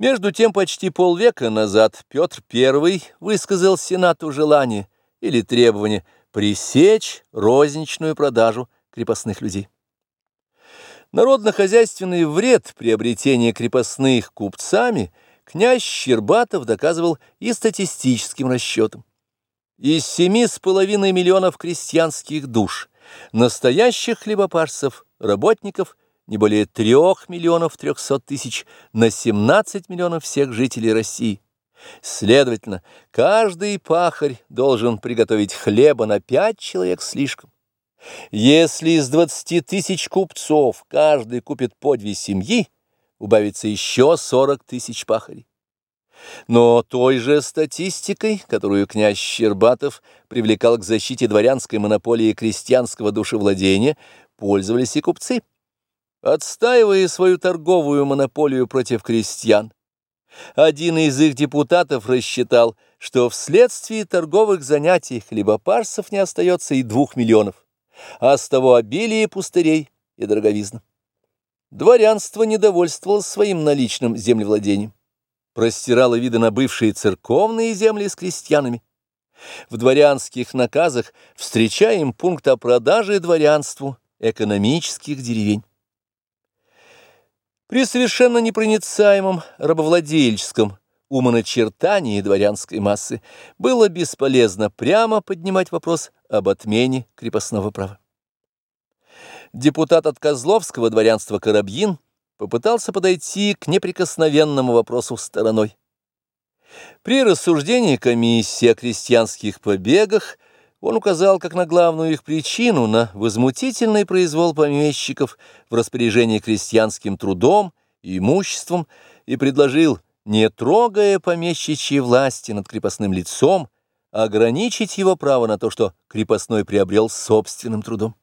Между тем, почти полвека назад Петр I высказал Сенату желание или требование пресечь розничную продажу крепостных людей. Народно-хозяйственный вред приобретения крепостных купцами князь Щербатов доказывал и статистическим расчетом. Из семи с половиной миллионов крестьянских душ, настоящих хлебопашцев, работников – не более трех миллионов трехсот тысяч на 17 миллионов всех жителей России. Следовательно, каждый пахарь должен приготовить хлеба на пять человек слишком. Если из 20 тысяч купцов каждый купит по две семьи, убавится еще 40 тысяч пахарей. Но той же статистикой, которую князь Щербатов привлекал к защите дворянской монополии крестьянского душевладения, пользовались и купцы отстаивая свою торговую монополию против крестьян. Один из их депутатов рассчитал, что вследствие торговых занятий хлебопарцев не остается и двух миллионов, а с того обилие пустырей и дороговизна. Дворянство недовольствовало своим наличным землевладением, простирало виды на бывшие церковные земли с крестьянами. В дворянских наказах встречаем пункт о продаже дворянству экономических деревень. При совершенно непроницаемом рабовладельческом умоначертании дворянской массы было бесполезно прямо поднимать вопрос об отмене крепостного права. Депутат от Козловского дворянства Коробьин попытался подойти к неприкосновенному вопросу стороной. При рассуждении комиссии о крестьянских побегах он указал как на главную их причину, на возмутительный произвол помещиков в распоряжении крестьянским трудом и имуществом, и предложил, не трогая помещичьей власти над крепостным лицом, ограничить его право на то, что крепостной приобрел собственным трудом.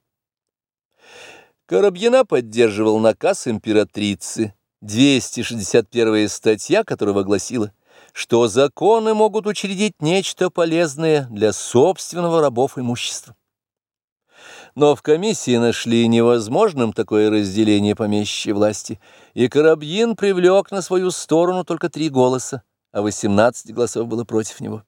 Коробьина поддерживал наказ императрицы, 261 статья которого гласила что законы могут учредить нечто полезное для собственного рабов имущества. Но в комиссии нашли невозможным такое разделение помещичьей власти, и Коробьин привлек на свою сторону только три голоса, а 18 голосов было против него.